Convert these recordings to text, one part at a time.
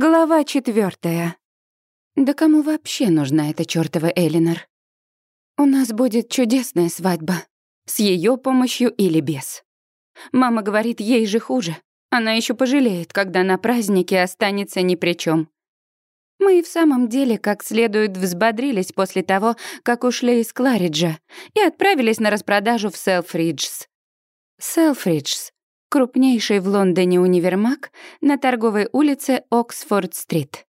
Глава четвертая. Да кому вообще нужна эта чёртова Элинор? У нас будет чудесная свадьба. С её помощью или без. Мама говорит, ей же хуже. Она ещё пожалеет, когда на празднике останется ни при чём. Мы и в самом деле как следует взбодрились после того, как ушли из Клариджа и отправились на распродажу в Селфриджс. Селфриджс крупнейший в Лондоне универмаг на торговой улице Оксфорд-стрит,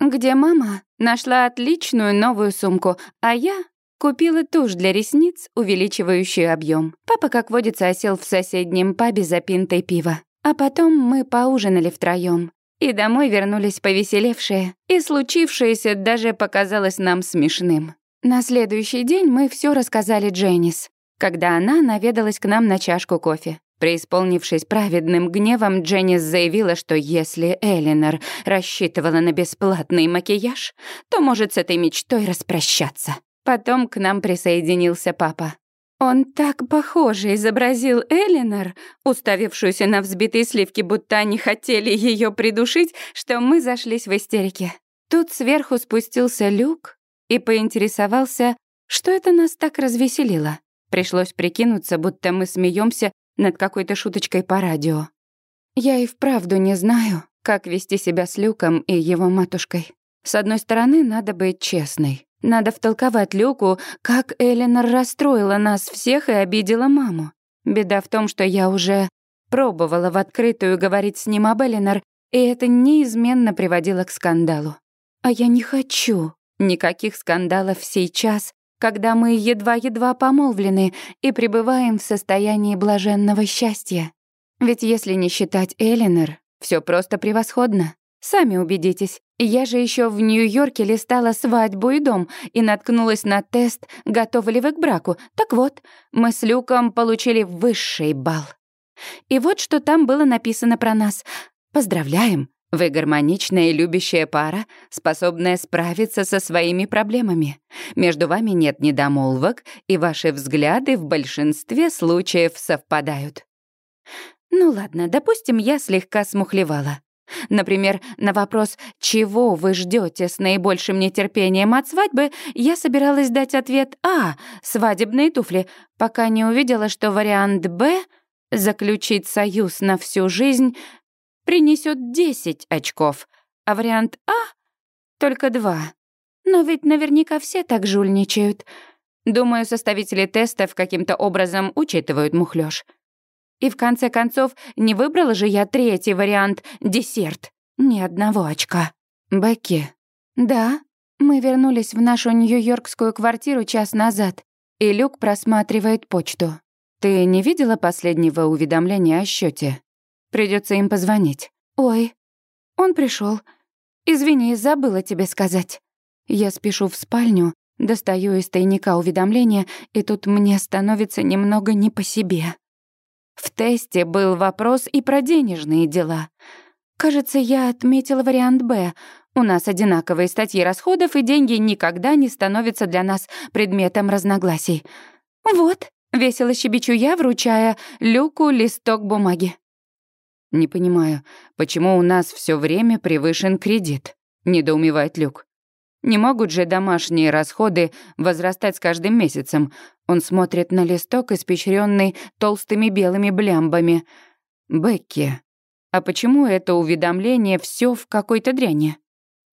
где мама нашла отличную новую сумку, а я купила тушь для ресниц, увеличивающую объем. Папа, как водится, осел в соседнем пабе за пинтой пива. А потом мы поужинали втроём. И домой вернулись повеселевшие, и случившееся даже показалось нам смешным. На следующий день мы все рассказали Дженнис, когда она наведалась к нам на чашку кофе. Преисполнившись праведным гневом, Дженнис заявила, что если Элинор рассчитывала на бесплатный макияж, то может с этой мечтой распрощаться. Потом к нам присоединился папа. Он так похоже изобразил Элинор, уставившуюся на взбитые сливки, будто они хотели ее придушить, что мы зашлись в истерике. Тут сверху спустился люк и поинтересовался, что это нас так развеселило. Пришлось прикинуться, будто мы смеемся над какой-то шуточкой по радио. Я и вправду не знаю, как вести себя с Люком и его матушкой. С одной стороны, надо быть честной. Надо втолковать Люку, как Эленор расстроила нас всех и обидела маму. Беда в том, что я уже пробовала в открытую говорить с ним об Эленор, и это неизменно приводило к скандалу. А я не хочу никаких скандалов сейчас, когда мы едва-едва помолвлены и пребываем в состоянии блаженного счастья. Ведь если не считать Элинор, все просто превосходно. Сами убедитесь. Я же еще в Нью-Йорке листала свадьбу и дом и наткнулась на тест, готовы ли вы к браку. Так вот, мы с Люком получили высший балл. И вот что там было написано про нас. Поздравляем, вы гармоничная и любящая пара, способная справиться со своими проблемами. Между вами нет недомолвок, и ваши взгляды в большинстве случаев совпадают. Ну ладно, допустим, я слегка смухлевала. Например, на вопрос «Чего вы ждете с наибольшим нетерпением от свадьбы?» я собиралась дать ответ «А, свадебные туфли», пока не увидела, что вариант «Б» — заключить союз на всю жизнь принесет 10 очков, а вариант А — только два. Но ведь наверняка все так жульничают. Думаю, составители тестов каким-то образом учитывают мухлёж. И в конце концов, не выбрала же я третий вариант — десерт. Ни одного очка. Бекки. Да, мы вернулись в нашу нью-йоркскую квартиру час назад, и Люк просматривает почту. Ты не видела последнего уведомления о счете? Придется им позвонить. Ой, он пришел. Извини, забыла тебе сказать. Я спешу в спальню, достаю из тайника уведомления, и тут мне становится немного не по себе. В тесте был вопрос и про денежные дела. Кажется, я отметила вариант «Б». У нас одинаковые статьи расходов, и деньги никогда не становятся для нас предметом разногласий. Вот, весело щебечу я, вручая Люку листок бумаги. «Не понимаю, почему у нас все время превышен кредит?» — недоумевает Люк. «Не могут же домашние расходы возрастать с каждым месяцем?» Он смотрит на листок, испещренный толстыми белыми блямбами. «Бекки, а почему это уведомление все в какой-то дряни?»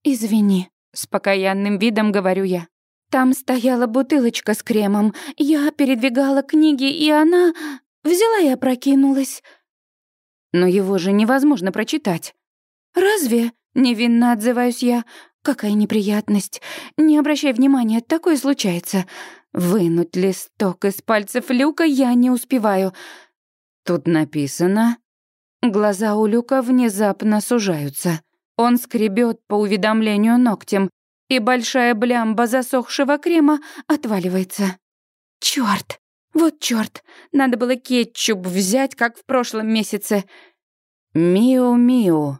«Извини», — с покаянным видом говорю я. «Там стояла бутылочка с кремом. Я передвигала книги, и она... Взяла и опрокинулась. Но его же невозможно прочитать. «Разве?» — невинно отзываюсь я. «Какая неприятность. Не обращай внимания, такое случается. Вынуть листок из пальцев Люка я не успеваю». Тут написано... Глаза у Люка внезапно сужаются. Он скребет по уведомлению ногтем, и большая блямба засохшего крема отваливается. Чёрт! Вот чёрт, надо было кетчуп взять, как в прошлом месяце. Миу-миу.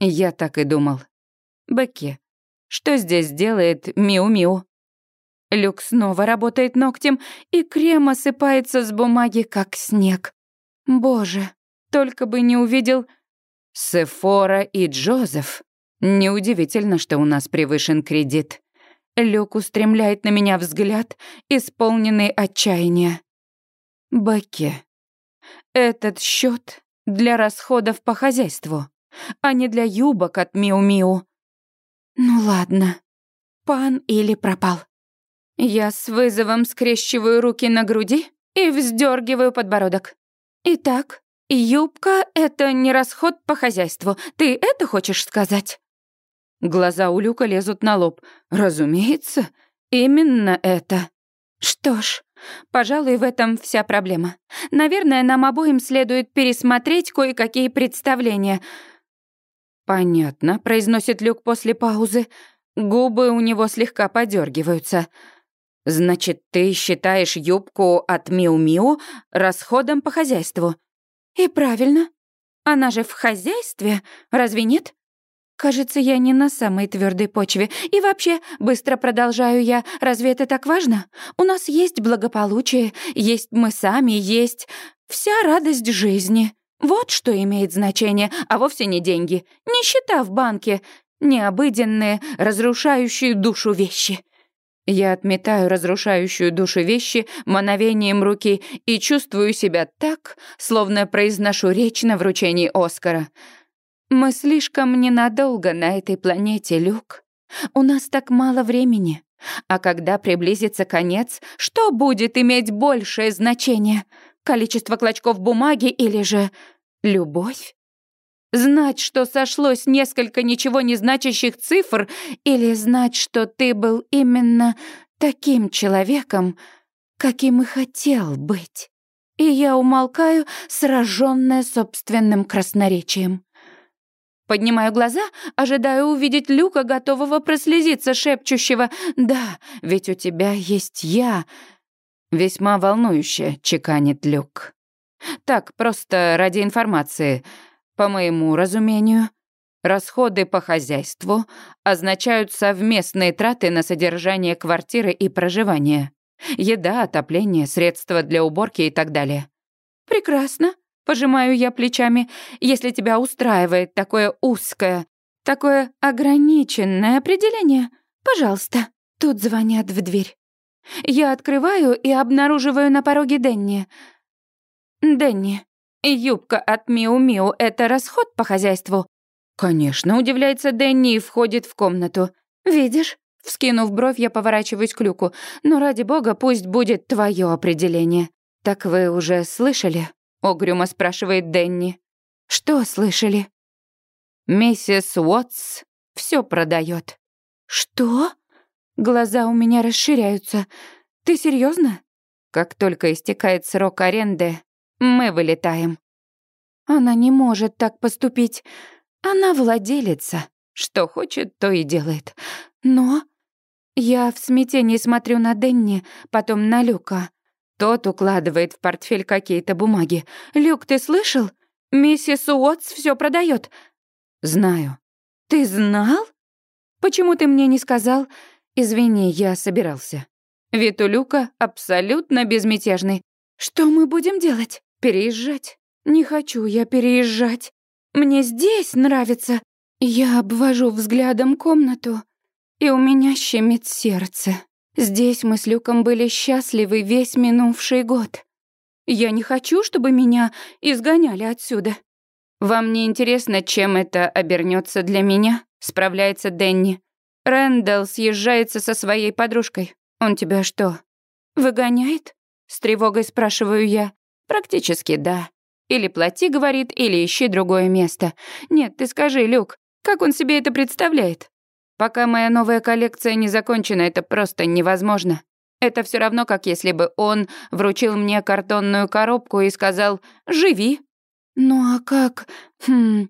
Я так и думал. Бекки, что здесь делает Миу-миу? Люк снова работает ногтем, и крем осыпается с бумаги, как снег. Боже, только бы не увидел Сефора и Джозеф. Неудивительно, что у нас превышен кредит. Люк устремляет на меня взгляд, исполненный отчаяния. Бекки, этот счет для расходов по хозяйству, а не для юбок от Миу-Миу. Ну ладно, пан или пропал. Я с вызовом скрещиваю руки на груди и вздергиваю подбородок. Итак, юбка — это не расход по хозяйству. Ты это хочешь сказать? Глаза у Люка лезут на лоб. Разумеется, именно это. Что ж, пожалуй, в этом вся проблема. Наверное, нам обоим следует пересмотреть кое-какие представления. Понятно, произносит Люк после паузы. Губы у него слегка подергиваются. Значит, ты считаешь юбку от Миу-Миу расходом по хозяйству? И правильно. Она же в хозяйстве, разве нет? Кажется, я не на самой твердой почве. И вообще, быстро продолжаю я, разве это так важно? У нас есть благополучие, есть мы сами, есть вся радость жизни. Вот что имеет значение, а вовсе не деньги. Нищета в банке, необыденные, разрушающие душу вещи. Я отметаю разрушающую душу вещи мановением руки и чувствую себя так, словно произношу речь на вручении Оскара. Мы слишком ненадолго на этой планете, Люк. У нас так мало времени. А когда приблизится конец, что будет иметь большее значение? Количество клочков бумаги или же любовь? Знать, что сошлось несколько ничего не значащих цифр, или знать, что ты был именно таким человеком, каким и хотел быть. И я умолкаю, сраженная собственным красноречием. Поднимаю глаза, ожидаю увидеть Люка, готового прослезиться, шепчущего «Да, ведь у тебя есть я». Весьма волнующе чеканит Люк. Так, просто ради информации — по моему разумению, расходы по хозяйству означают совместные траты на содержание квартиры и проживание. Еда, отопление, средства для уборки и так далее. Прекрасно, пожимаю я плечами, если тебя устраивает такое узкое, такое ограниченное определение. Пожалуйста, тут звонят в дверь. Я открываю и обнаруживаю на пороге Денни. Денни, «Юбка от Миу-Миу — это расход по хозяйству?» «Конечно», — удивляется Дэнни и входит в комнату. «Видишь?» Вскинув бровь, я поворачиваюсь к люку. «Но ради бога, пусть будет твое определение». «Так вы уже слышали?» — угрюмо спрашивает Дэнни. «Что слышали?» «Миссис Уотс все продает. «Что?» Глаза у меня расширяются. «Ты серьезно? Как только истекает срок аренды, мы вылетаем. Она не может так поступить. Она владелица. Что хочет, то и делает. Но... Я в смятении смотрю на Денни, потом на Люка. Тот укладывает в портфель какие-то бумаги. «Люк, ты слышал? Миссис Уотс все продает. «Знаю». «Ты знал? Почему ты мне не сказал?» «Извини, я собирался». Вид у Люка абсолютно безмятежный. «Что мы будем делать?» Переезжать? Не хочу я переезжать. Мне здесь нравится. Я обвожу взглядом комнату, и у меня щемит сердце. Здесь мы с Люком были счастливы весь минувший год. Я не хочу, чтобы меня изгоняли отсюда. Вам не интересно, чем это обернется для меня? Справляется Дэнни. Рэндалл съезжается со своей подружкой. Он тебя что, выгоняет? С тревогой спрашиваю я. Практически да. Или плати, говорит, или ищи другое место. Нет, ты скажи, Люк, как он себе это представляет? Пока моя новая коллекция не закончена, это просто невозможно. Это все равно, как если бы он вручил мне картонную коробку и сказал «Живи». Ну а как... Хм...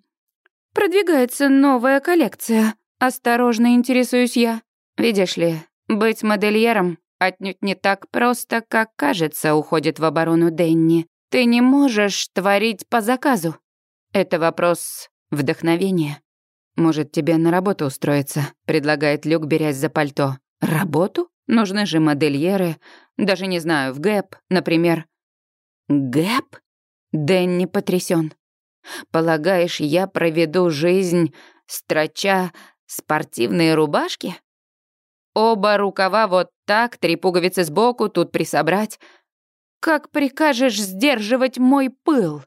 Продвигается новая коллекция. Осторожно интересуюсь я. Видишь ли, быть модельером отнюдь не так просто, как кажется, уходит в оборону Денни. Ты не можешь творить по заказу. Это вопрос вдохновения. Может, тебе на работу устроиться, предлагает Люк, берясь за пальто. Работу? Нужны же модельеры. Даже не знаю, в ГЭП, например. ГЭП? Дэнни потрясен. Полагаешь, я проведу жизнь строча спортивные рубашки? Оба рукава вот так, три пуговицы сбоку, тут присобрать. Как прикажешь сдерживать мой пыл?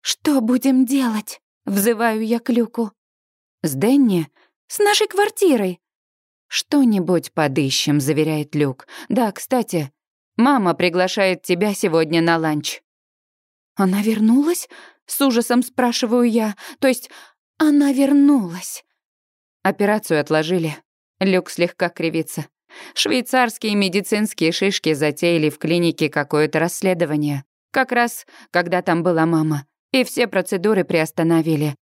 Что будем делать? Взываю я к Люку. С Денни? С нашей квартирой? Что-нибудь подыщем, заверяет Люк. Да, кстати, мама приглашает тебя сегодня на ланч. Она вернулась? С ужасом спрашиваю я. То есть она вернулась. Операцию отложили. Люк слегка кривится. Швейцарские медицинские шишки затеяли в клинике какое-то расследование. Как раз, когда там была мама. И все процедуры приостановили.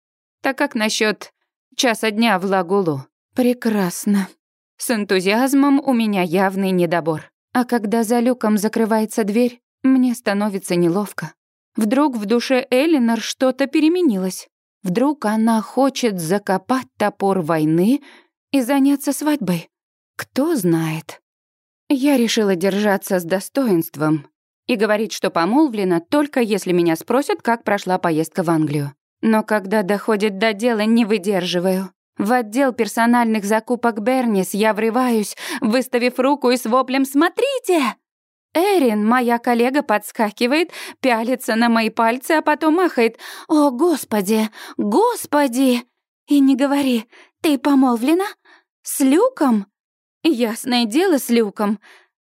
Так как насчет часа дня в Лагулу? Прекрасно. С энтузиазмом у меня явный недобор. А когда за люком закрывается дверь, мне становится неловко. Вдруг в душе Элинор что-то переменилось. Вдруг она хочет закопать топор войны и заняться свадьбой. Кто знает. Я решила держаться с достоинством и говорить, что помолвлена, только если меня спросят, как прошла поездка в Англию. Но когда доходит до дела, не выдерживаю. В отдел персональных закупок Бернис я врываюсь, выставив руку и с воплем «Смотрите!». Эрин, моя коллега, подскакивает, пялится на мои пальцы, а потом махает «О, Господи! Господи!» И не говори, ты помолвлена? С Люком? Ясное дело, с Люком.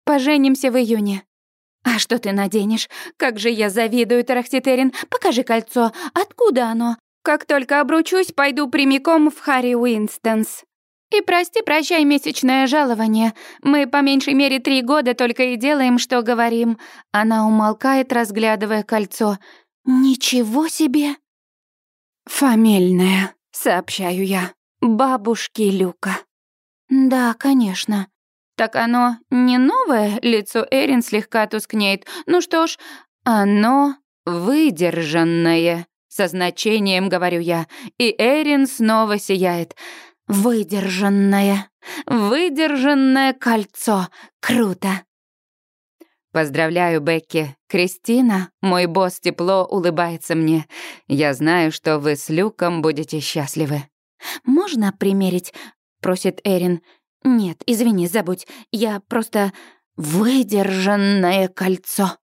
Поженимся в июне. А что ты наденешь? Как же я завидую, Тарахтитерин. Покажи кольцо. Откуда оно? Как только обручусь, пойду прямиком в Харри Уинстонс. И прости-прощай месячное жалование. Мы по меньшей мере три года только и делаем, что говорим. Она умолкает, разглядывая кольцо. Ничего себе. Фамильное, сообщаю я. Бабушки Люка. Да, конечно. Так оно не новое, лицо Эрин слегка тускнеет. Ну что ж, оно выдержанное. Со значением говорю я, и Эрин снова сияет. Выдержанное, выдержанное кольцо. Круто. Поздравляю, Бекки. Кристина, мой босс, тепло улыбается мне. Я знаю, что вы с Люком будете счастливы. Можно примерить? просит Эрин. Нет, извини, забудь. Я просто выдержанное кольцо.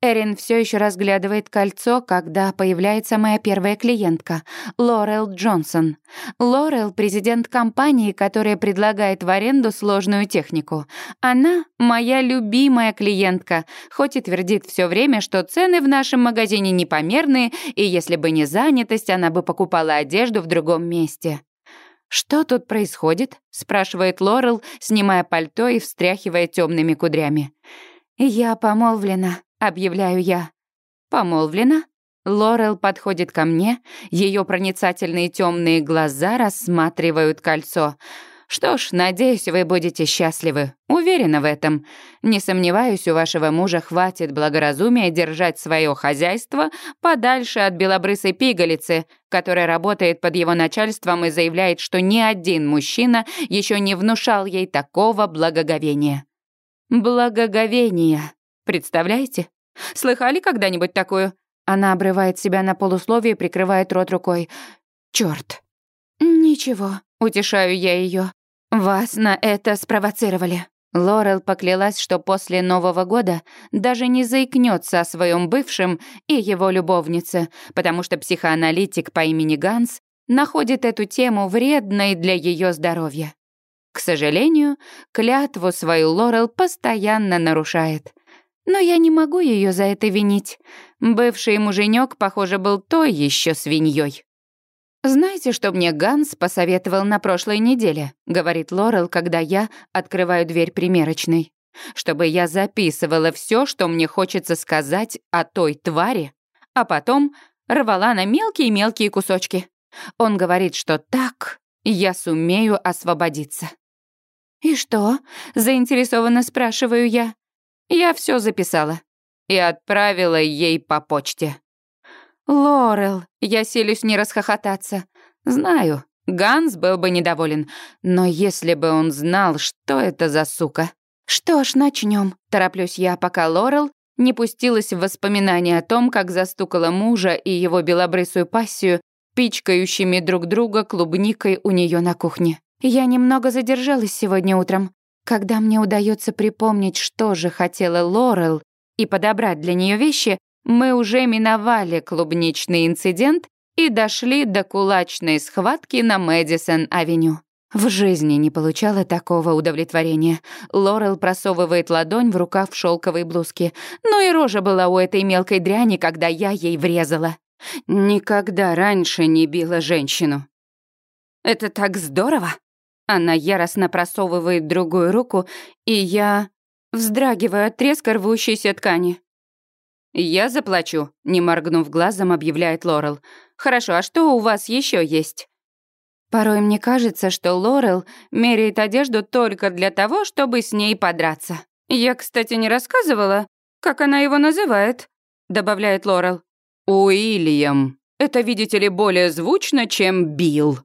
Эрин все еще разглядывает кольцо, когда появляется моя первая клиентка, Лорел Джонсон. Лорел — президент компании, которая предлагает в аренду сложную технику. Она — моя любимая клиентка, хоть и твердит все время, что цены в нашем магазине непомерные, и если бы не занятость, она бы покупала одежду в другом месте. «Что тут происходит?» — спрашивает Лорел, снимая пальто и встряхивая темными кудрями. «Я помолвлена», объявляю я. Помолвлена? Лорел подходит ко мне, ее проницательные темные глаза рассматривают кольцо. Что ж, надеюсь, вы будете счастливы. Уверена в этом. Не сомневаюсь, у вашего мужа хватит благоразумия держать свое хозяйство подальше от белобрысой пигалицы, которая работает под его начальством и заявляет, что ни один мужчина еще не внушал ей такого благоговения. Благоговения. Представляете? Слыхали когда-нибудь такую? Она обрывает себя на полусловие и прикрывает рот рукой. Чёрт. Ничего, утешаю я её. Вас на это спровоцировали. Лорел поклялась, что после Нового года даже не заикнется о своем бывшем и его любовнице, потому что психоаналитик по имени Ганс находит эту тему вредной для ее здоровья. К сожалению, клятву свою Лорел постоянно нарушает. Но я не могу ее за это винить. Бывший муженек, похоже, был той еще свиньей. «Знаете, что мне Ганс посоветовал на прошлой неделе?» — говорит Лорел, когда я открываю дверь примерочной. «Чтобы я записывала все, что мне хочется сказать о той твари, а потом рвала на мелкие-мелкие кусочки. Он говорит, что так я сумею освободиться». «И что?» — заинтересованно спрашиваю я. Я все записала и отправила ей по почте. Лорел, я силюсь не расхохотаться. Знаю, Ганс был бы недоволен, но если бы он знал, что это за сука. Что ж, начнем. Тороплюсь я, пока Лорел не пустилась в воспоминания о том, как застукала мужа и его белобрысую пассию пичкающими друг друга клубникой у нее на кухне. Я немного задержалась сегодня утром. Когда мне удается припомнить, что же хотела Лорел, и подобрать для нее вещи, мы уже миновали клубничный инцидент и дошли до кулачной схватки на Мэдисон-авеню. В жизни не получала такого удовлетворения. Лорел просовывает ладонь в рукав шелковой блузки. Ну и рожа была у этой мелкой дряни, когда я ей врезала. Никогда раньше не била женщину. Это так здорово. Она яростно просовывает другую руку, и я вздрагиваю от треска рвущейся ткани. «Я заплачу», — не моргнув глазом, объявляет Лорел. «Хорошо, а что у вас еще есть?» Порой мне кажется, что Лорел меряет одежду только для того, чтобы с ней подраться. «Я, кстати, не рассказывала, как она его называет», — добавляет Лорел. «Уильям. Это, видите ли, более звучно, чем Билл.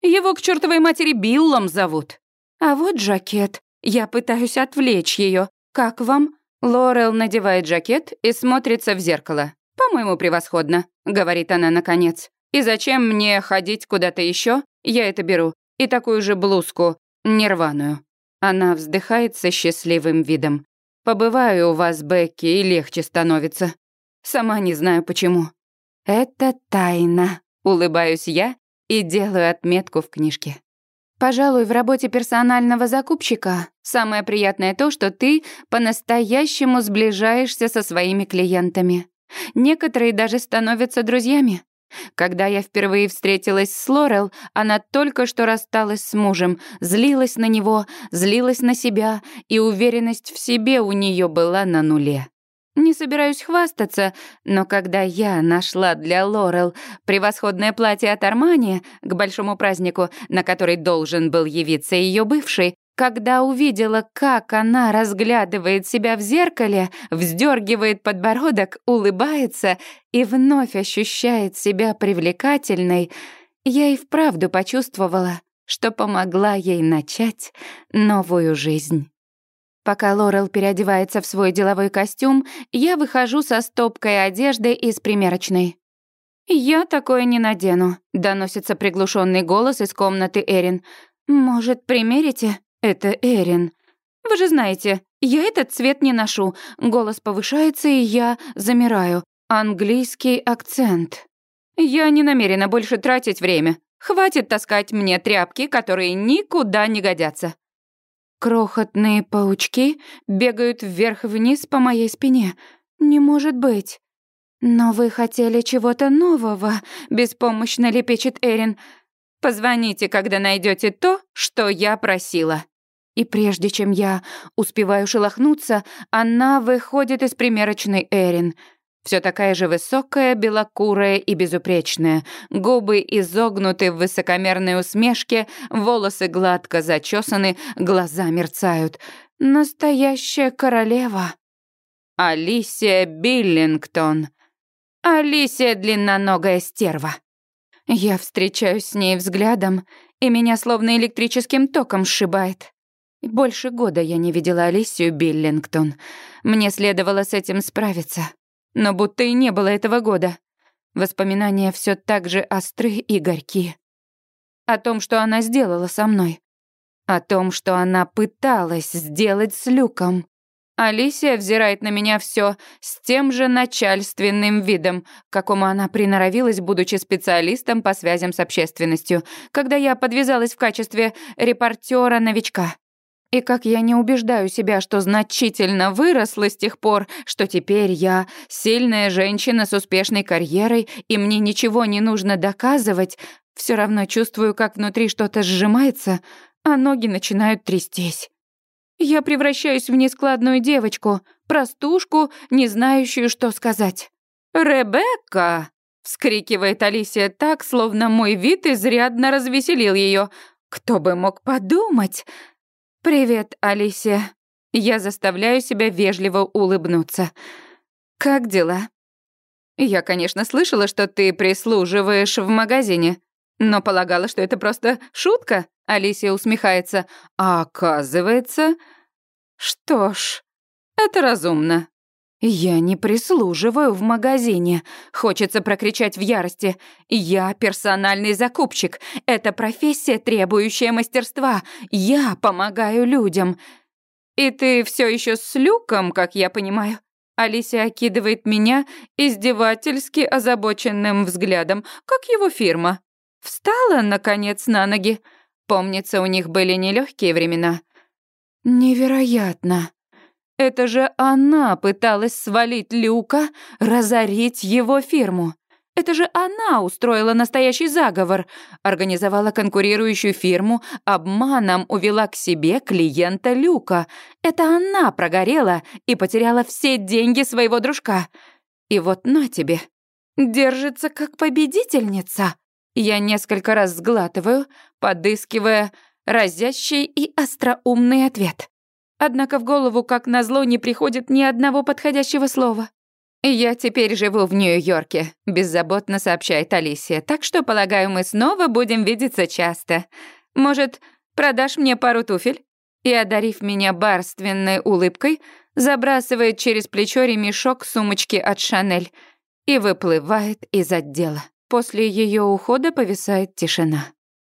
Его к чертовой матери Биллом зовут. А вот жакет. Я пытаюсь отвлечь ее. Как вам?» Лорел надевает жакет и смотрится в зеркало. «По-моему, превосходно», — говорит она наконец. «И зачем мне ходить куда-то еще? Я это беру. И такую же блузку, нерваную». Она вздыхает со счастливым видом. «Побываю у вас, Бекки, и легче становится. Сама не знаю почему». «Это тайна», — улыбаюсь я и делаю отметку в книжке. Пожалуй, в работе персонального закупщика самое приятное то, что ты по-настоящему сближаешься со своими клиентами. Некоторые даже становятся друзьями. Когда я впервые встретилась с Лорел, она только что рассталась с мужем, злилась на него, злилась на себя, и уверенность в себе у нее была на нуле. Не собираюсь хвастаться, но когда я нашла для Лорел превосходное платье от Армани к большому празднику, на который должен был явиться ее бывший, когда увидела, как она разглядывает себя в зеркале, вздергивает подбородок, улыбается и вновь ощущает себя привлекательной, я и вправду почувствовала, что помогла ей начать новую жизнь. Пока Лорел переодевается в свой деловой костюм, я выхожу со стопкой одежды из примерочной. «Я такое не надену», — доносится приглушенный голос из комнаты Эрин. «Может, примерите?» «Это Эрин». «Вы же знаете, я этот цвет не ношу». Голос повышается, и я замираю. Английский акцент. «Я не намерена больше тратить время. Хватит таскать мне тряпки, которые никуда не годятся». Крохотные паучки бегают вверх-вниз по моей спине. Не может быть. Но вы хотели чего-то нового, беспомощно лепечет Эрин. Позвоните, когда найдете то, что я просила. И прежде чем я успеваю шелохнуться, она выходит из примерочной Эрин — все такая же высокая, белокурая и безупречная, губы изогнуты в высокомерной усмешке, волосы гладко зачесаны, глаза мерцают. Настоящая королева. Алисия Биллингтон. Алисия длинноногая стерва. Я встречаюсь с ней взглядом, и меня словно электрическим током сшибает. Больше года я не видела Алисию Биллингтон. Мне следовало с этим справиться но будто и не было этого года. Воспоминания все так же остры и горьки. О том, что она сделала со мной. О том, что она пыталась сделать с Люком. Алисия взирает на меня все с тем же начальственным видом, к какому она приноровилась, будучи специалистом по связям с общественностью, когда я подвязалась в качестве репортера-новичка. И как я не убеждаю себя, что значительно выросла с тех пор, что теперь я сильная женщина с успешной карьерой, и мне ничего не нужно доказывать, все равно чувствую, как внутри что-то сжимается, а ноги начинают трястись. Я превращаюсь в нескладную девочку, простушку, не знающую, что сказать. «Ребекка!» — вскрикивает Алисия так, словно мой вид изрядно развеселил ее. «Кто бы мог подумать?» «Привет, Алисия». Я заставляю себя вежливо улыбнуться. «Как дела?» «Я, конечно, слышала, что ты прислуживаешь в магазине, но полагала, что это просто шутка», — Алисия усмехается. «А оказывается...» «Что ж, это разумно. Я не прислуживаю в магазине. Хочется прокричать в ярости. Я персональный закупщик. Это профессия, требующая мастерства. Я помогаю людям. И ты все еще с люком, как я понимаю? Алисия окидывает меня издевательски озабоченным взглядом. Как его фирма? Встала, наконец, на ноги. Помнится, у них были нелегкие времена. Невероятно. Это же она пыталась свалить Люка, разорить его фирму. Это же она устроила настоящий заговор, организовала конкурирующую фирму, обманом увела к себе клиента Люка. Это она прогорела и потеряла все деньги своего дружка. И вот на тебе. Держится как победительница. Я несколько раз сглатываю, подыскивая разящий и остроумный ответ. Однако в голову, как назло, не приходит ни одного подходящего слова. «Я теперь живу в Нью-Йорке», — беззаботно сообщает Алисия, «так что, полагаю, мы снова будем видеться часто. Может, продашь мне пару туфель?» И, одарив меня барственной улыбкой, забрасывает через плечо ремешок сумочки от Шанель и выплывает из отдела. После ее ухода повисает тишина.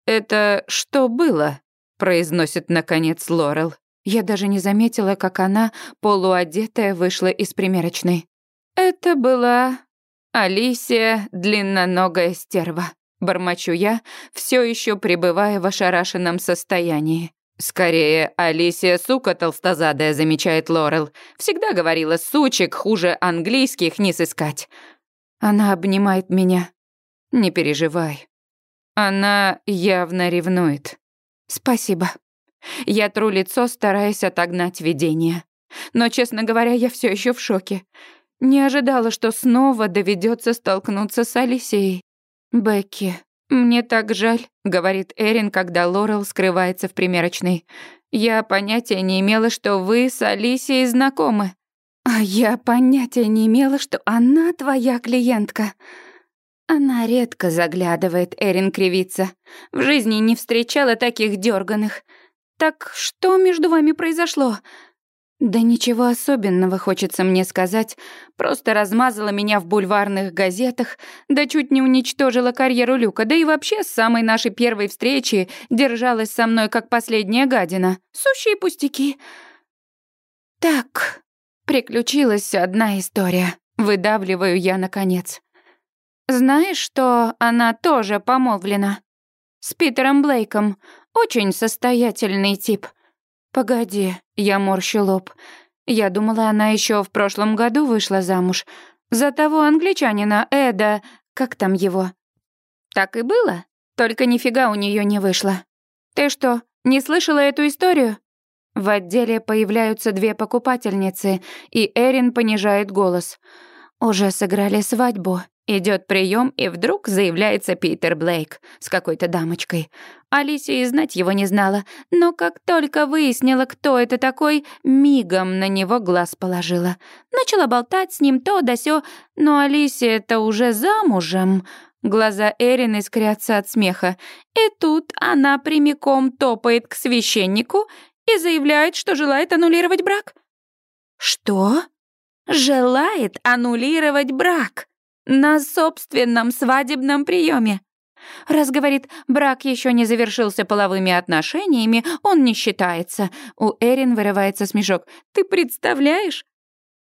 «Это что было?» — произносит, наконец, Лорел. Я даже не заметила, как она, полуодетая, вышла из примерочной. Это была Алисия, длинноногая стерва. Бормочу я, все еще пребывая в ошарашенном состоянии. «Скорее, Алисия сука толстозадая», — замечает Лорел. «Всегда говорила, сучек хуже английских не сыскать». Она обнимает меня. «Не переживай. Она явно ревнует». «Спасибо». Я тру лицо, стараясь отогнать видение. Но, честно говоря, я все еще в шоке. Не ожидала, что снова доведется столкнуться с Алисией. «Бекки, мне так жаль», — говорит Эрин, когда Лорел скрывается в примерочной. «Я понятия не имела, что вы с Алисией знакомы». «А я понятия не имела, что она твоя клиентка». Она редко заглядывает, Эрин кривится. В жизни не встречала таких дерганых. «Так что между вами произошло?» «Да ничего особенного, хочется мне сказать. Просто размазала меня в бульварных газетах, да чуть не уничтожила карьеру Люка, да и вообще с самой нашей первой встречи держалась со мной как последняя гадина. Сущие пустяки». «Так, приключилась одна история», — выдавливаю я наконец. «Знаешь, что она тоже помолвлена?» «С Питером Блейком. Очень состоятельный тип. Погоди, я морщу лоб. Я думала, она еще в прошлом году вышла замуж. За того англичанина Эда, как там его? Так и было, только нифига у нее не вышло. Ты что, не слышала эту историю? В отделе появляются две покупательницы, и Эрин понижает голос. Уже сыграли свадьбу. Идет прием, и вдруг заявляется Питер Блейк с какой-то дамочкой. Алисия и знать его не знала, но как только выяснила, кто это такой, мигом на него глаз положила. Начала болтать с ним то да сё, но Алисия-то уже замужем. Глаза Эрин искрятся от смеха. И тут она прямиком топает к священнику и заявляет, что желает аннулировать брак. «Что?» «Желает аннулировать брак!» На собственном свадебном приеме. Раз говорит, брак еще не завершился половыми отношениями, он не считается. У Эрин вырывается смешок. Ты представляешь?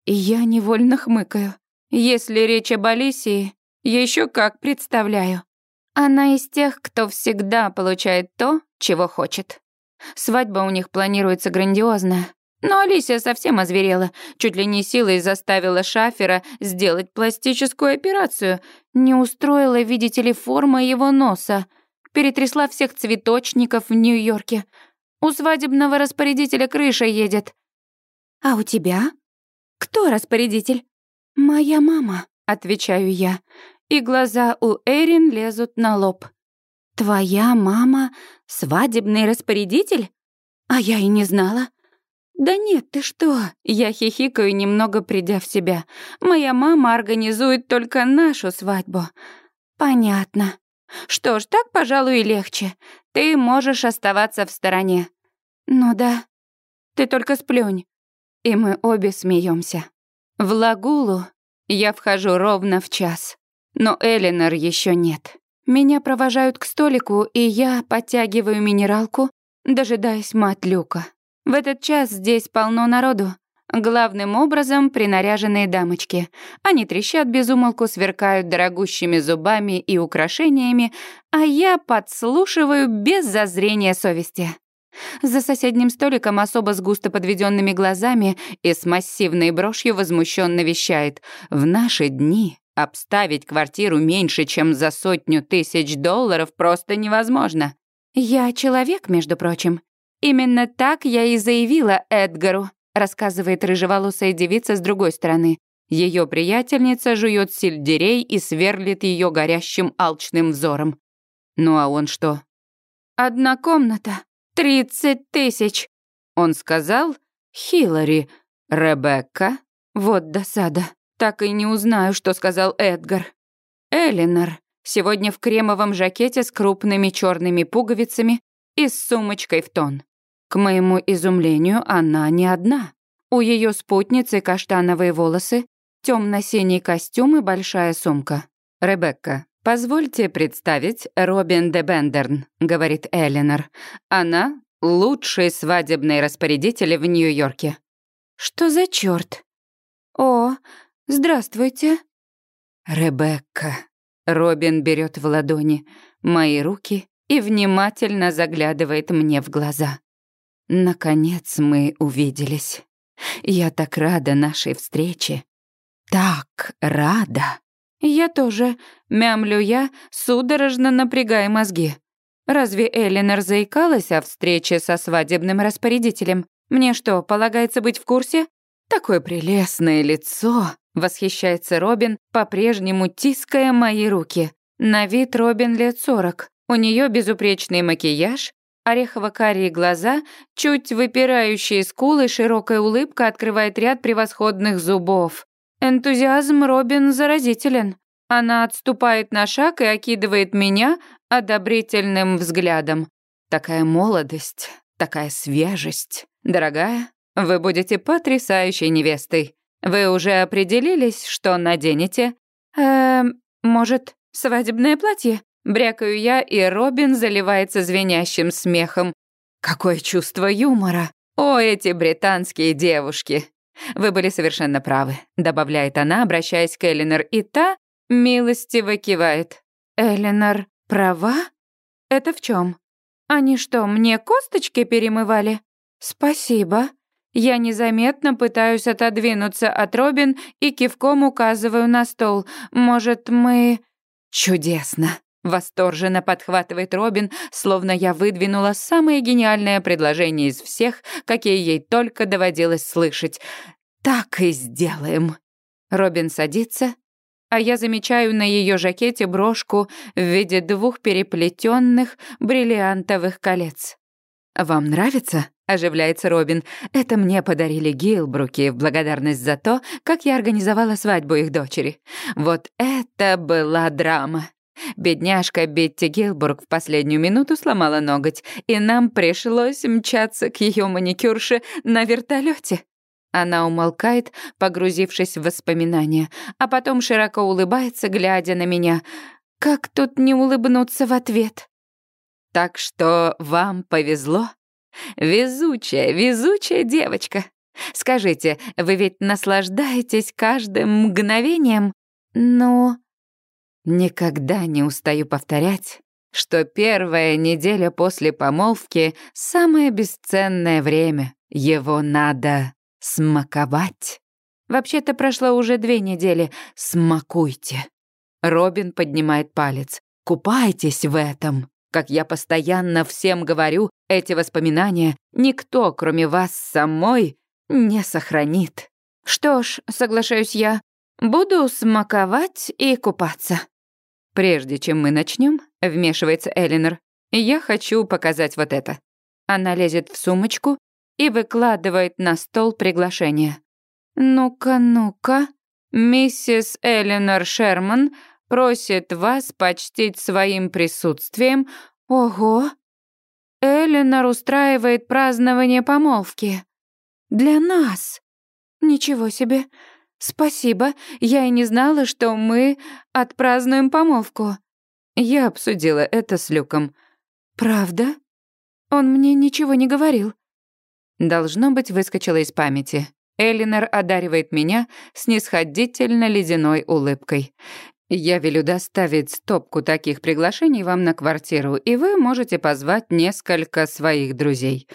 Я невольно хмыкаю. Если речь об Алисии, еще как представляю. Она из тех, кто всегда получает то, чего хочет. Свадьба у них планируется грандиозная. Но Алисия совсем озверела, чуть ли не силой заставила Шафера сделать пластическую операцию. Не устроила, видите ли, форма его носа. Перетрясла всех цветочников в Нью-Йорке. У свадебного распорядителя крыша едет. «А у тебя? Кто распорядитель?» «Моя мама», — отвечаю я. И глаза у Эрин лезут на лоб. «Твоя мама — свадебный распорядитель? А я и не знала». «Да нет, ты что?» Я хихикаю, немного придя в себя. «Моя мама организует только нашу свадьбу». «Понятно. Что ж, так, пожалуй, и легче. Ты можешь оставаться в стороне». «Ну да. Ты только сплюнь». И мы обе смеемся. В Лагулу я вхожу ровно в час, но Элинор еще нет. Меня провожают к столику, и я подтягиваю минералку, дожидаясь мать Люка. В этот час здесь полно народу. Главным образом принаряженные дамочки. Они трещат без умолку, сверкают дорогущими зубами и украшениями, а я подслушиваю без зазрения совести. За соседним столиком особо с густо подведенными глазами и с массивной брошью возмущенно вещает. В наши дни обставить квартиру меньше, чем за сотню тысяч долларов просто невозможно. Я человек, между прочим. Именно так я и заявила Эдгару, рассказывает рыжеволосая девица с другой стороны. Ее приятельница жует сельдерей и сверлит ее горящим алчным взором. Ну а он что? Одна комната. «Тридцать тысяч!» Он сказал «Хиллари, Ребекка». Вот досада. Так и не узнаю, что сказал Эдгар. Элинор. Сегодня в кремовом жакете с крупными черными пуговицами и с сумочкой в тон. К моему изумлению, она не одна. У ее спутницы каштановые волосы, темно-синий костюм и большая сумка. Ребекка, «Позвольте представить Робин де Бендерн», — говорит Элинор. «Она — лучший свадебный распорядитель в Нью-Йорке». «Что за чёрт?» «О, здравствуйте». «Ребекка». Робин берет в ладони мои руки и внимательно заглядывает мне в глаза. Наконец мы увиделись. Я так рада нашей встрече. Так рада. «Я тоже», — мямлю я, судорожно напрягая мозги. «Разве Эллинор заикалась о встрече со свадебным распорядителем? Мне что, полагается быть в курсе?» «Такое прелестное лицо!» — восхищается Робин, по-прежнему тиская мои руки. На вид Робин лет сорок. У нее безупречный макияж, орехово-карие глаза, чуть выпирающие скулы, широкая улыбка открывает ряд превосходных зубов. Энтузиазм Робин заразителен. Она отступает на шаг и окидывает меня одобрительным взглядом. Такая молодость, такая свежесть. Дорогая, вы будете потрясающей невестой. Вы уже определились, что наденете? Эм, может, свадебное платье? Брякаю я, и Робин заливается звенящим смехом. Какое чувство юмора! О, эти британские девушки! «Вы были совершенно правы», — добавляет она, обращаясь к Элинор, и та милостиво кивает. «Элинор права? Это в чем? Они что, мне косточки перемывали? Спасибо». Я незаметно пытаюсь отодвинуться от Робин и кивком указываю на стол. Может, мы... Чудесно. Восторженно подхватывает Робин, словно я выдвинула самое гениальное предложение из всех, какие ей только доводилось слышать. «Так и сделаем». Робин садится, а я замечаю на ее жакете брошку в виде двух переплетенных бриллиантовых колец. «Вам нравится?» — оживляется Робин. «Это мне подарили Гилбруки в благодарность за то, как я организовала свадьбу их дочери. Вот это была драма!» Бедняжка Бетти Гилбург в последнюю минуту сломала ноготь, и нам пришлось мчаться к ее маникюрше на вертолете. Она умолкает, погрузившись в воспоминания, а потом широко улыбается, глядя на меня. Как тут не улыбнуться в ответ? Так что вам повезло? Везучая, везучая девочка. Скажите, вы ведь наслаждаетесь каждым мгновением? Ну, Никогда не устаю повторять, что первая неделя после помолвки — самое бесценное время. Его надо смаковать. Вообще-то прошло уже две недели. Смакуйте. Робин поднимает палец. Купайтесь в этом. Как я постоянно всем говорю, эти воспоминания никто, кроме вас самой, не сохранит. Что ж, соглашаюсь я, буду смаковать и купаться. «Прежде чем мы начнем, вмешивается Элинор, «я хочу показать вот это». Она лезет в сумочку и выкладывает на стол приглашение. «Ну-ка, ну-ка, миссис Элинор Шерман просит вас почтить своим присутствием. Ого! Элинор устраивает празднование помолвки. Для нас. Ничего себе. «Спасибо, я и не знала, что мы отпразднуем помолвку». Я обсудила это с Люком. «Правда? Он мне ничего не говорил». Должно быть, выскочила из памяти. Элинор одаривает меня снисходительно ледяной улыбкой. Я велю доставить стопку таких приглашений вам на квартиру, и вы можете позвать несколько своих друзей.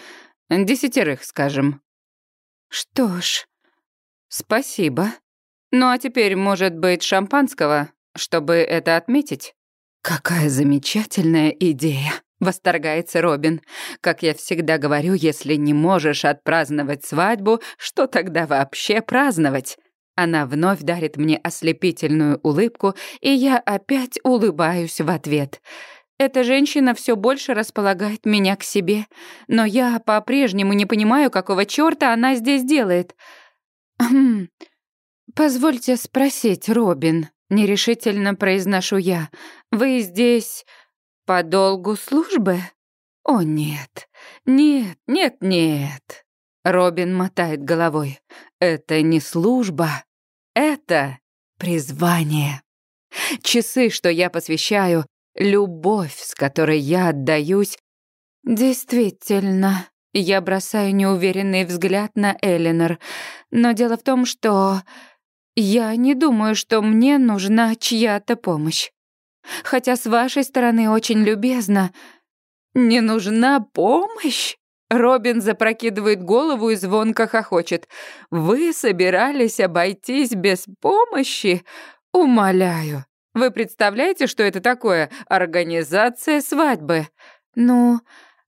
Десятерых, скажем. Что ж, спасибо. Ну а теперь, может быть, шампанского, чтобы это отметить? Какая замечательная идея. Восторгается Робин. Как я всегда говорю, если не можешь отпраздновать свадьбу, что тогда вообще праздновать? Она вновь дарит мне ослепительную улыбку, и я опять улыбаюсь в ответ. Эта женщина все больше располагает меня к себе, но я по-прежнему не понимаю, какого чёрта она здесь делает. Позвольте спросить, Робин, нерешительно произношу я. Вы здесь по долгу службы? О, нет. Нет, нет, нет. Робин мотает головой. Это не служба. Это призвание. Часы, что я посвящаю, любовь, с которой я отдаюсь. Действительно, я бросаю неуверенный взгляд на Эленор, но дело в том, что я не думаю, что мне нужна чья-то помощь. Хотя с вашей стороны очень любезно. Не нужна помощь? Робин запрокидывает голову и звонко хохочет. «Вы собирались обойтись без помощи? Умоляю. Вы представляете, что это такое? Организация свадьбы. Ну,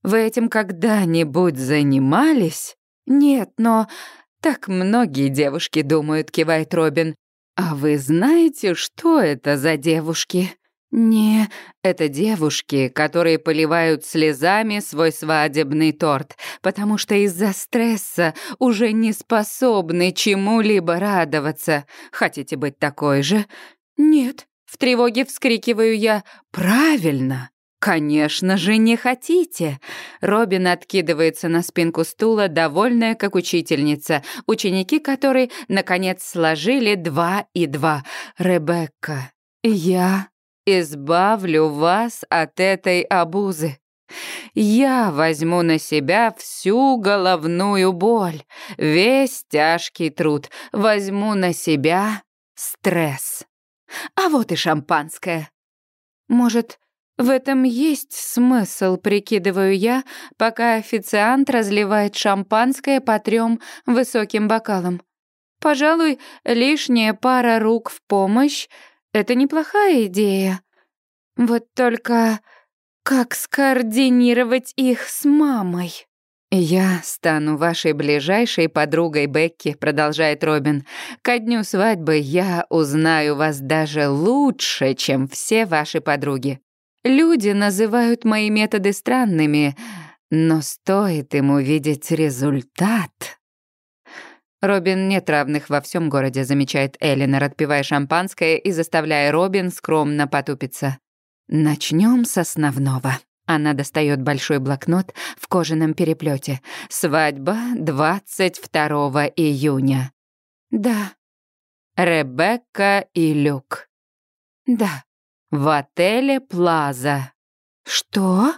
вы этим когда-нибудь занимались? Нет, но так многие девушки думают, кивает Робин. А вы знаете, что это за девушки? «Не, это девушки, которые поливают слезами свой свадебный торт, потому что из-за стресса уже не способны чему-либо радоваться. Хотите быть такой же?» «Нет», — в тревоге вскрикиваю я. «Правильно!» «Конечно же, не хотите!» Робин откидывается на спинку стула, довольная как учительница, ученики которой, наконец, сложили два и два. «Ребекка, я избавлю вас от этой обузы. Я возьму на себя всю головную боль, весь тяжкий труд, возьму на себя стресс. А вот и шампанское. Может, в этом есть смысл, прикидываю я, пока официант разливает шампанское по трем высоким бокалам. Пожалуй, лишняя пара рук в помощь это неплохая идея. Вот только как скоординировать их с мамой? «Я стану вашей ближайшей подругой Бекки», — продолжает Робин. «Ко дню свадьбы я узнаю вас даже лучше, чем все ваши подруги. Люди называют мои методы странными, но стоит им увидеть результат...» Робин нет равных во всем городе, замечает Эллинор, отпивая шампанское и заставляя Робин скромно потупиться. Начнем с основного. Она достает большой блокнот в кожаном переплете. Свадьба 22 июня. Да. Ребекка и Люк. Да. В отеле Плаза. Что?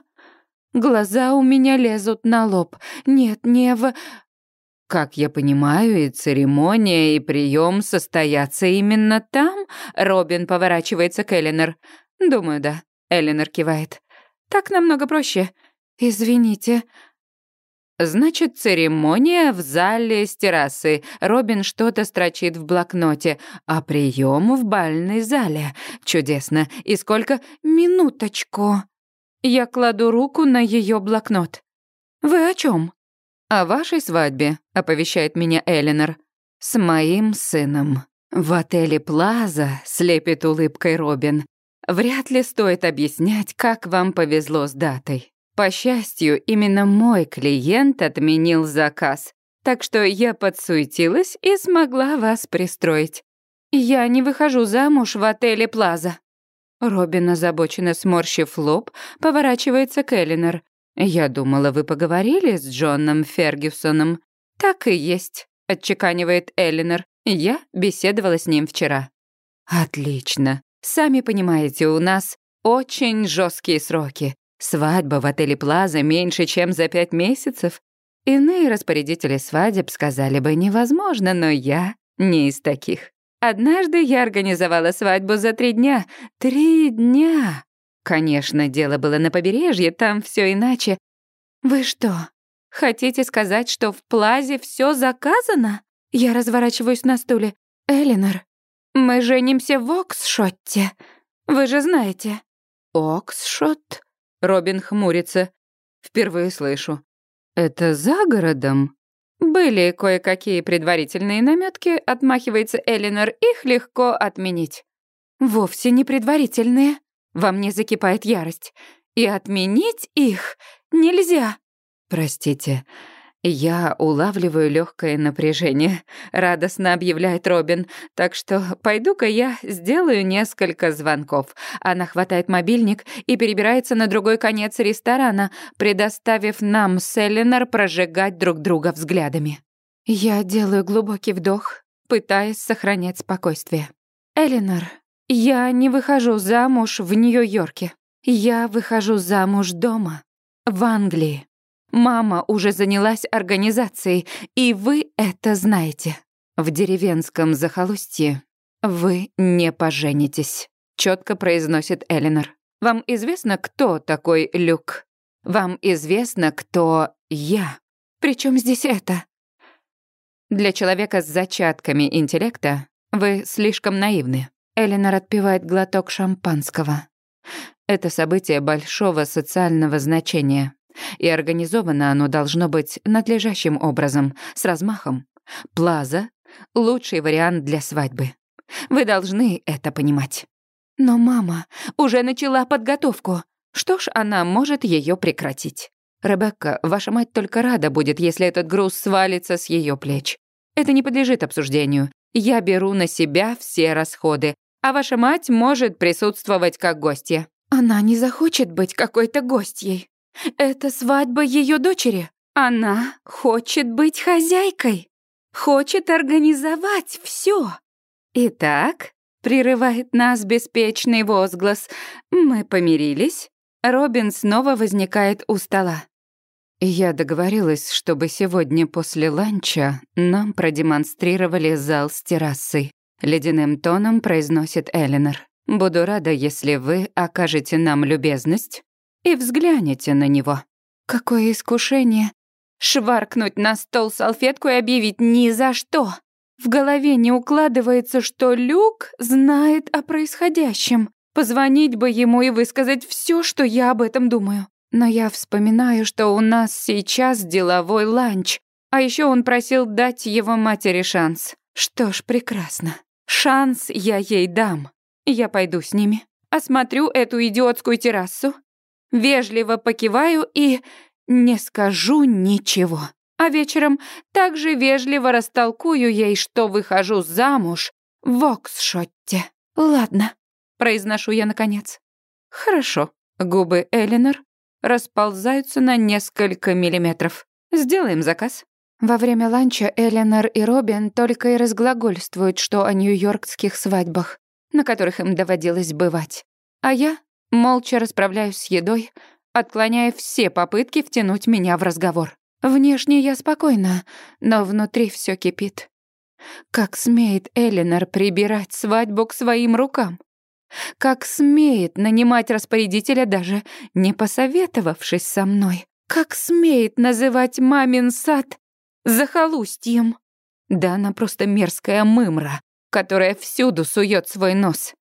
Глаза у меня лезут на лоб. Нет, не в... Как я понимаю, и церемония, и прием состоятся именно там? Робин поворачивается к Элинор. Думаю, да. Элинор кивает. Так намного проще. Извините. Значит, церемония в зале с террасы. Робин что-то строчит в блокноте. А прием в бальной зале. Чудесно. И сколько? Минуточку. Я кладу руку на ее блокнот. Вы о чем? «О вашей свадьбе», — оповещает меня Элинор. «С моим сыном». В отеле «Плаза» слепит улыбкой Робин. Вряд ли стоит объяснять, как вам повезло с датой. По счастью, именно мой клиент отменил заказ, так что я подсуетилась и смогла вас пристроить. Я не выхожу замуж в отеле «Плаза». Робин, озабоченно сморщив лоб, поворачивается к Элинор. «Я думала, вы поговорили с Джоном Фергюсоном». «Так и есть», — отчеканивает Эллинор. Я беседовала с ним вчера. Отлично. Сами понимаете, у нас очень жесткие сроки. Свадьба в отеле Плаза меньше, чем за пять месяцев. Иные распорядители свадеб сказали бы невозможно, но я не из таких. Однажды я организовала свадьбу за три дня. Три дня! Конечно, дело было на побережье, там все иначе. Вы что, хотите сказать, что в Плазе все заказано? Я разворачиваюсь на стуле. Элинор, мы женимся в Оксшотте. Вы же знаете. Оксшот? Робин хмурится. Впервые слышу. Это за городом? Были кое-какие предварительные намётки, отмахивается Элинор, их легко отменить. Вовсе не предварительные. Во мне закипает ярость. И отменить их нельзя. Простите, я улавливаю легкое напряжение, радостно объявляет Робин. Так что пойду-ка я сделаю несколько звонков. Она хватает мобильник и перебирается на другой конец ресторана, предоставив нам с Эленор прожигать друг друга взглядами. Я делаю глубокий вдох, пытаясь сохранять спокойствие. Эленор, я не выхожу замуж в Нью-Йорке. Я выхожу замуж дома, в Англии. Мама уже занялась организацией, и вы это знаете. В деревенском захолустье вы не поженитесь, четко произносит Элинор. Вам известно, кто такой Люк? Вам известно, кто я? Причем здесь это? Для человека с зачатками интеллекта вы слишком наивны. Элинор отпивает глоток шампанского. Это событие большого социального значения. И организовано оно должно быть надлежащим образом, с размахом. Плаза — лучший вариант для свадьбы. Вы должны это понимать. Но мама уже начала подготовку. Что ж, она может ее прекратить. Ребекка, ваша мать только рада будет, если этот груз свалится с ее плеч. Это не подлежит обсуждению. Я беру на себя все расходы, а ваша мать может присутствовать как гостья. Она не захочет быть какой-то гостьей. Это свадьба ее дочери. Она хочет быть хозяйкой. Хочет организовать все. Итак, прерывает нас беспечный возглас. Мы помирились. Робин снова возникает у стола. Я договорилась, чтобы сегодня после ланча нам продемонстрировали зал с террасой. Ледяным тоном произносит Элинор. Буду рада, если вы окажете нам любезность и взгляните на него. Какое искушение! Шваркнуть на стол салфетку и объявить «ни за что». В голове не укладывается, что Люк знает о происходящем. Позвонить бы ему и высказать все, что я об этом думаю. Но я вспоминаю, что у нас сейчас деловой ланч, а еще он просил дать его матери шанс. Что ж, прекрасно. Шанс я ей дам. Я пойду с ними, осмотрю эту идиотскую террасу, вежливо покиваю и не скажу ничего. А вечером также вежливо растолкую ей, что выхожу замуж в Оксшотте. Ладно, произношу я наконец. Хорошо. Губы Элинор расползаются на несколько миллиметров. Сделаем заказ. Во время ланча Эленор и Робин только и разглагольствуют, что о нью-йоркских свадьбах, на которых им доводилось бывать. А я Молча расправляюсь с едой, отклоняя все попытки втянуть меня в разговор. Внешне я спокойна, но внутри все кипит. Как смеет Элинор прибирать свадьбу к своим рукам? Как смеет нанимать распорядителя, даже не посоветовавшись со мной? Как смеет называть мамин сад захолустьем? Да она просто мерзкая мымра, которая всюду сует свой нос.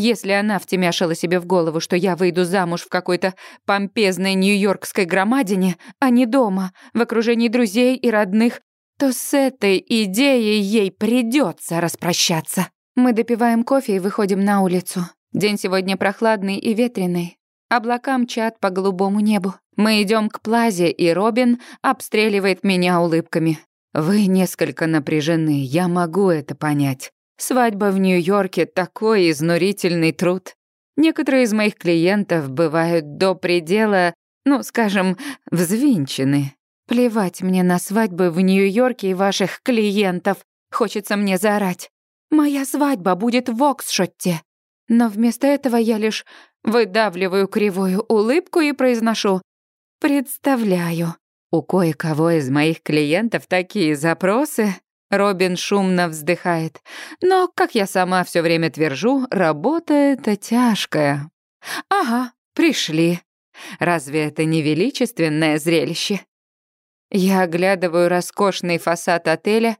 Если она втемяшила себе в голову, что я выйду замуж в какой-то помпезной нью-йоркской громадине, а не дома, в окружении друзей и родных, то с этой идеей ей придется распрощаться. Мы допиваем кофе и выходим на улицу. День сегодня прохладный и ветреный. Облака мчат по голубому небу. Мы идем к плазе, и Робин обстреливает меня улыбками. Вы несколько напряжены, я могу это понять. Свадьба в Нью-Йорке — такой изнурительный труд. Некоторые из моих клиентов бывают до предела, ну, скажем, взвинчены. Плевать мне на свадьбы в Нью-Йорке и ваших клиентов. Хочется мне заорать. Моя свадьба будет в Оксшотте. Но вместо этого я лишь выдавливаю кривую улыбку и произношу «Представляю». У кое-кого из моих клиентов такие запросы. Робин шумно вздыхает. Но, как я сама все время твержу, работа это тяжкая. Ага, пришли. Разве это не величественное зрелище? Я оглядываю роскошный фасад отеля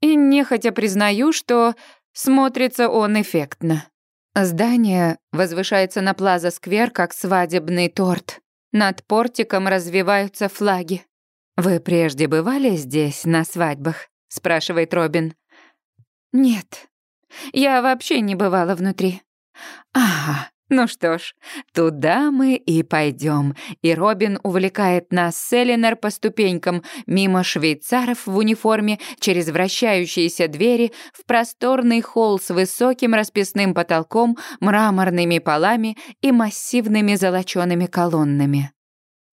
и нехотя признаю, что смотрится он эффектно. Здание возвышается на Плаза-сквер, как свадебный торт. Над портиком развиваются флаги. «Вы прежде бывали здесь, на свадьбах?» — спрашивает Робин. «Нет, я вообще не бывала внутри». «Ага, ну что ж, туда мы и пойдем. И Робин увлекает нас с Элинор по ступенькам, мимо швейцаров в униформе, через вращающиеся двери, в просторный холл с высоким расписным потолком, мраморными полами и массивными золочеными колоннами.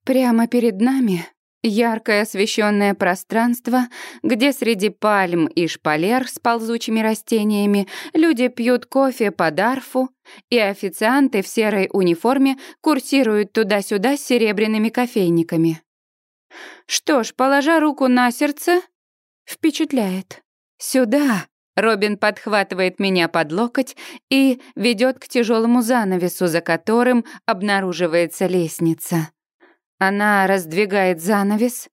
Прямо перед нами Яркое освещенное пространство, где среди пальм и шпалер с ползучими растениями люди пьют кофе по дарфу, и официанты в серой униформе курсируют туда-сюда с серебряными кофейниками. Что ж, положа руку на сердце, впечатляет. «Сюда!» Робин подхватывает меня под локоть и ведет к тяжелому занавесу, за которым обнаруживается лестница. Она раздвигает занавес,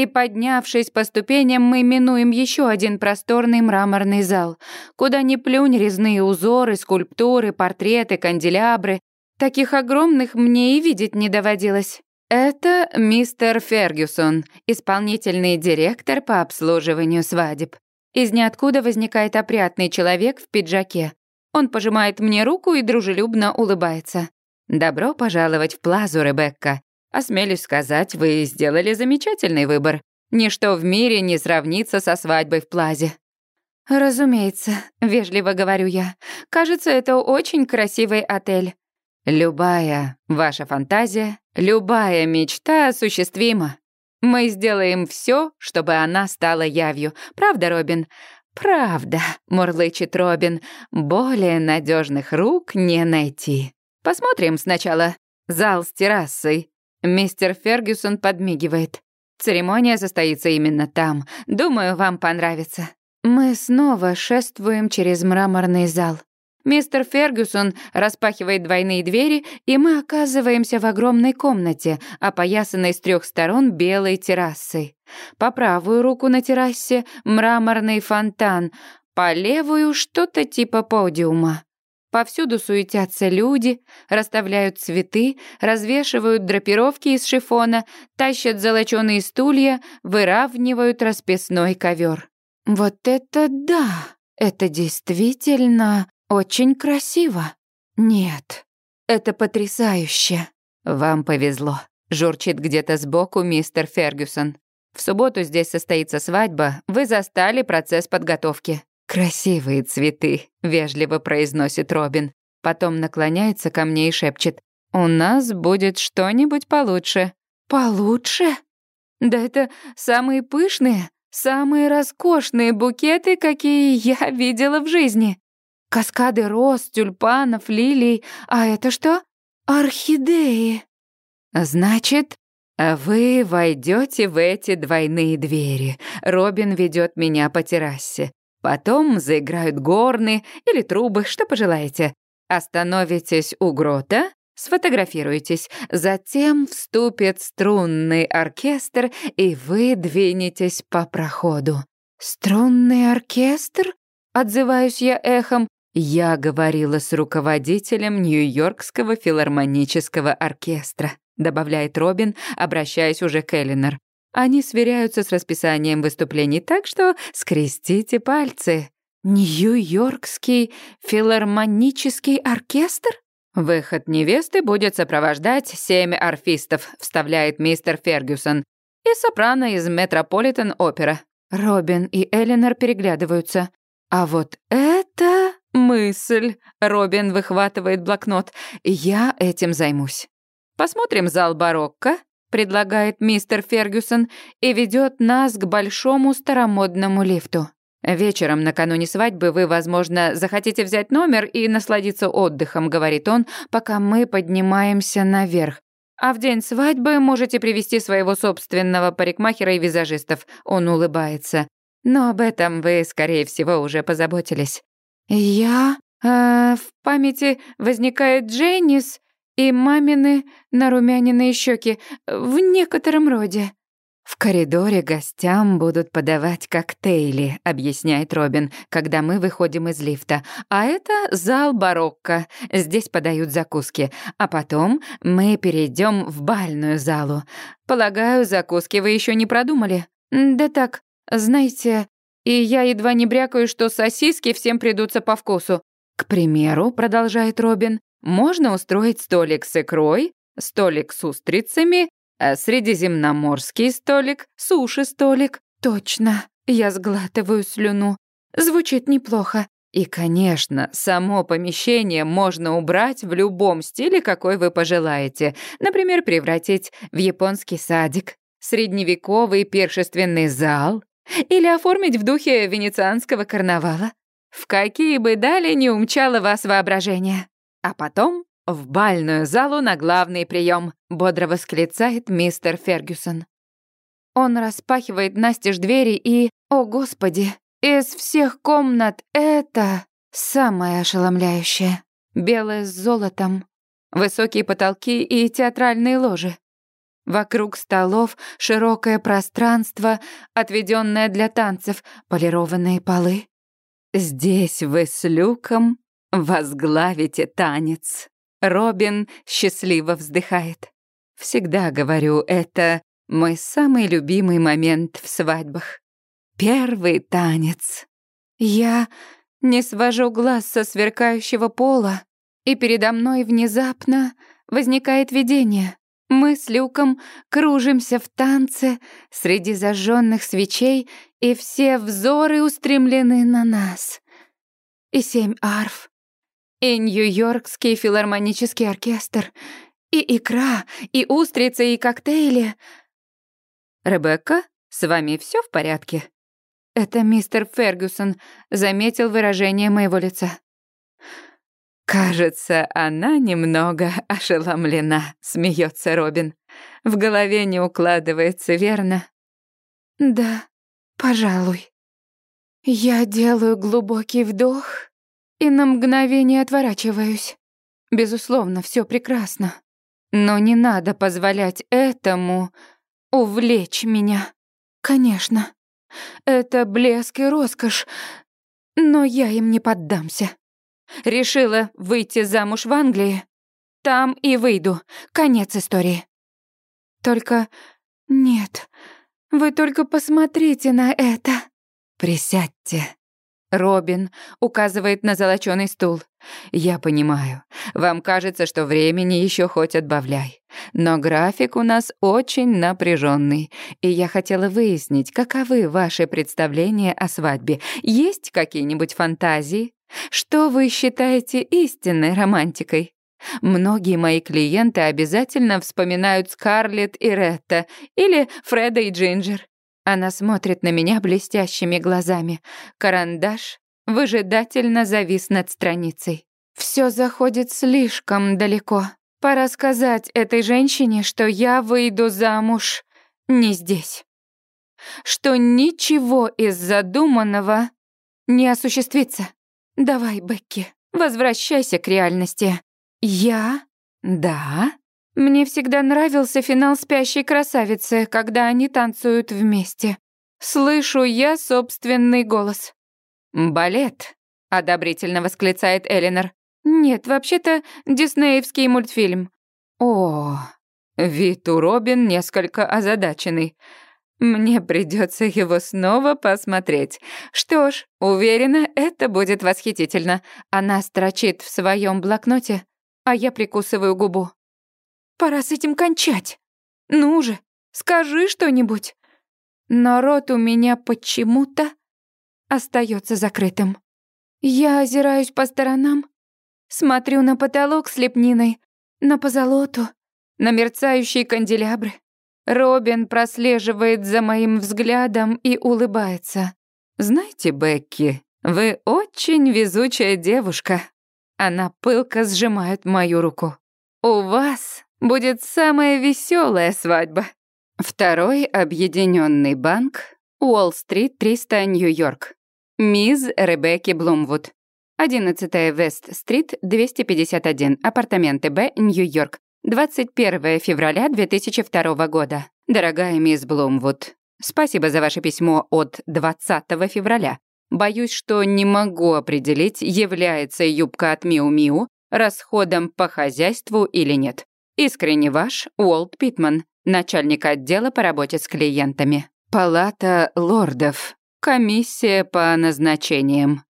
и, поднявшись по ступеням, мы минуем еще один просторный мраморный зал, куда ни плюнь резные узоры, скульптуры, портреты, канделябры. Таких огромных мне и видеть не доводилось. Это мистер Фергюсон, исполнительный директор по обслуживанию свадеб. Из ниоткуда возникает опрятный человек в пиджаке. Он пожимает мне руку и дружелюбно улыбается. «Добро пожаловать в Плазу, Ребекка. Осмелюсь сказать, вы сделали замечательный выбор. Ничто в мире не сравнится со свадьбой в Плазе. Разумеется, вежливо говорю я. Кажется, это очень красивый отель. Любая ваша фантазия, любая мечта осуществима. Мы сделаем все, чтобы она стала явью. Правда, Робин? Правда, мурлычет Робин. Более надежных рук не найти. Посмотрим сначала зал с террасой. Мистер Фергюсон подмигивает. Церемония состоится именно там. Думаю, вам понравится. Мы снова шествуем через мраморный зал. Мистер Фергюсон распахивает двойные двери, и мы оказываемся в огромной комнате, опоясанной с трех сторон белой террасой. По правую руку на террасе мраморный фонтан, по левую что-то типа подиума. Повсюду суетятся люди, расставляют цветы, развешивают драпировки из шифона, тащат золочёные стулья, выравнивают расписной ковер. Вот это да! Это действительно очень красиво. Нет, это потрясающе. Вам повезло. Журчит где-то сбоку мистер Фергюсон. В субботу здесь состоится свадьба, вы застали процесс подготовки. «Красивые цветы», — вежливо произносит Робин. Потом наклоняется ко мне и шепчет. «У нас будет что-нибудь получше». «Получше? Да это самые пышные, самые роскошные букеты, какие я видела в жизни. Каскады роз, тюльпанов, лилий. А это что? Орхидеи». «Значит, вы войдете в эти двойные двери. Робин ведет меня по террасе. Потом заиграют горны или трубы, что пожелаете. Остановитесь у грота, сфотографируйтесь, затем вступит струнный оркестр, и вы двинетесь по проходу. «Струнный оркестр?» — отзываюсь я эхом. Я говорила с руководителем Нью-Йоркского филармонического оркестра, добавляет Робин, обращаясь уже к Эллинор. Они сверяются с расписанием выступлений, так что скрестите пальцы. Нью-Йоркский филармонический оркестр? Выход невесты будет сопровождать семь арфистов, вставляет мистер Фергюсон, и сопрано из Метрополитен-опера. Робин и Элинор переглядываются. А вот это мысль. Робин выхватывает блокнот. Я этим займусь. Посмотрим зал барокко предлагает мистер Фергюсон и ведет нас к большому старомодному лифту. «Вечером накануне свадьбы вы, возможно, захотите взять номер и насладиться отдыхом», — говорит он, пока мы поднимаемся наверх. «А в день свадьбы можете привести своего собственного парикмахера и визажистов», — он улыбается. «Но об этом вы, скорее всего, уже позаботились». «Я...» э, В памяти возникает Дженнис и мамины нарумяненные щеки в некотором роде. «В коридоре гостям будут подавать коктейли», — объясняет Робин, когда мы выходим из лифта. «А это зал барокко. Здесь подают закуски. А потом мы перейдем в бальную залу. Полагаю, закуски вы еще не продумали?» «Да так, знаете, и я едва не брякаю, что сосиски всем придутся по вкусу. К примеру, продолжает Робин, можно устроить столик с икрой, столик с устрицами а средиземноморский столик, суши-столик. Точно, я сглатываю слюну. Звучит неплохо. И, конечно, само помещение можно убрать в любом стиле, какой вы пожелаете. Например, превратить в японский садик, средневековый пиршественный зал или оформить в духе венецианского карнавала. В какие бы дали не умчало вас воображение. А потом «В бальную залу на главный прием, бодро восклицает мистер Фергюсон. Он распахивает настежь двери и, о господи, из всех комнат это самое ошеломляющее. Белое с золотом, высокие потолки и театральные ложи. Вокруг столов широкое пространство, отведенное для танцев, полированные полы. Здесь вы с Люком возглавите танец. Робин счастливо вздыхает. Всегда говорю, это мой самый любимый момент в свадьбах. Первый танец. Я не свожу глаз со сверкающего пола, и передо мной внезапно возникает видение. Мы с Люком кружимся в танце среди зажженных свечей, и все взоры устремлены на нас. И семь арф и Нью-Йоркский филармонический оркестр, и икра, и устрицы, и коктейли. Ребекка, с вами все в порядке? Это мистер Фергюсон заметил выражение моего лица. Кажется, она немного ошеломлена, смеется Робин. В голове не укладывается, верно? Да, пожалуй. Я делаю глубокий вдох и на мгновение отворачиваюсь. Безусловно, все прекрасно. Но не надо позволять этому увлечь меня. Конечно, это блеск и роскошь, но я им не поддамся. Решила выйти замуж в Англии. Там и выйду. Конец истории. Только нет, вы только посмотрите на это. Присядьте. Робин указывает на золочёный стул. «Я понимаю. Вам кажется, что времени еще хоть отбавляй. Но график у нас очень напряженный, и я хотела выяснить, каковы ваши представления о свадьбе. Есть какие-нибудь фантазии? Что вы считаете истинной романтикой?» Многие мои клиенты обязательно вспоминают Скарлетт и Ретта или Фреда и Джинджер. Она смотрит на меня блестящими глазами. Карандаш выжидательно завис над страницей. Все заходит слишком далеко. Пора сказать этой женщине, что я выйду замуж не здесь. Что ничего из задуманного не осуществится. Давай, Бекки, возвращайся к реальности. Я? Да? Мне всегда нравился финал «Спящей красавицы», когда они танцуют вместе. Слышу я собственный голос. «Балет», — одобрительно восклицает Элинор. «Нет, вообще-то диснеевский мультфильм». «О, вид у Робин несколько озадаченный. Мне придется его снова посмотреть. Что ж, уверена, это будет восхитительно. Она строчит в своем блокноте, а я прикусываю губу. Пора с этим кончать. Ну же, скажи что-нибудь. Но рот у меня почему-то остается закрытым. Я озираюсь по сторонам, смотрю на потолок с лепниной, на позолоту, на мерцающие канделябры. Робин прослеживает за моим взглядом и улыбается. Знаете, Бекки, вы очень везучая девушка. Она пылко сжимает мою руку. У вас будет самая веселая свадьба. Второй объединенный банк, Уолл-стрит, 300, Нью-Йорк. Мисс Ребекки Блумвуд. 11 Вест-стрит, 251, апартаменты Б, Нью-Йорк. 21 февраля 2002 года. Дорогая мисс Блумвуд, спасибо за ваше письмо от 20 февраля. Боюсь, что не могу определить, является юбка от Миу-Миу расходом по хозяйству или нет. Искренне ваш, Уолт Питман, начальник отдела по работе с клиентами. Палата лордов. Комиссия по назначениям.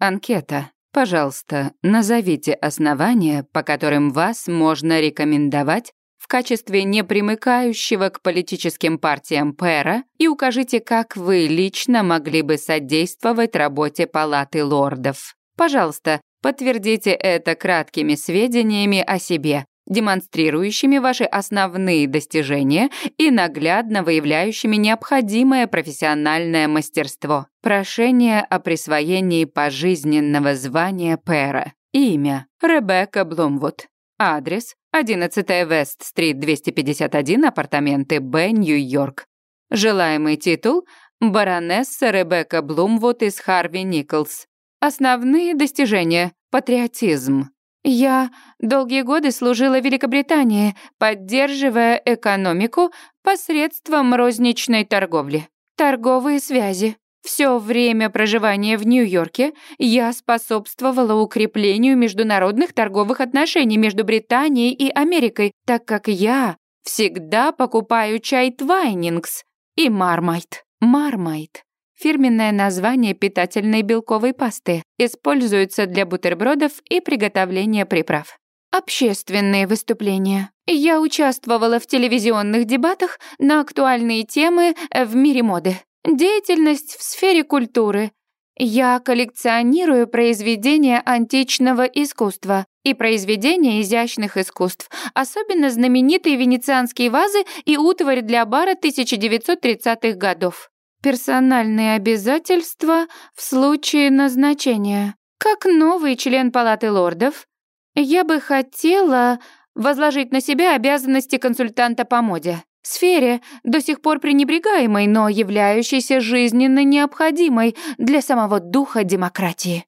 Анкета. Пожалуйста, назовите основания, по которым вас можно рекомендовать в качестве непримыкающего к политическим партиям пэра и укажите, как вы лично могли бы содействовать работе Палаты лордов. Пожалуйста, подтвердите это краткими сведениями о себе, демонстрирующими ваши основные достижения и наглядно выявляющими необходимое профессиональное мастерство. Прошение о присвоении пожизненного звания пэра. Имя – Ребекка Блумвуд. Адрес – 11 Вест-стрит, 251, апартаменты Б, Нью-Йорк. Желаемый титул – баронесса Ребекка Блумвуд из Харви Николс. Основные достижения – патриотизм, я долгие годы служила Великобритании, поддерживая экономику посредством розничной торговли. Торговые связи. Все время проживания в Нью-Йорке я способствовала укреплению международных торговых отношений между Британией и Америкой, так как я всегда покупаю чай Твайнингс и Мармайт. Мармайт Фирменное название питательной белковой пасты. Используется для бутербродов и приготовления приправ. Общественные выступления. Я участвовала в телевизионных дебатах на актуальные темы в мире моды. Деятельность в сфере культуры. Я коллекционирую произведения античного искусства и произведения изящных искусств, особенно знаменитые венецианские вазы и утварь для бара 1930-х годов. Персональные обязательства в случае назначения. Как новый член Палаты лордов, я бы хотела возложить на себя обязанности консультанта по моде. Сфере, до сих пор пренебрегаемой, но являющейся жизненно необходимой для самого духа демократии.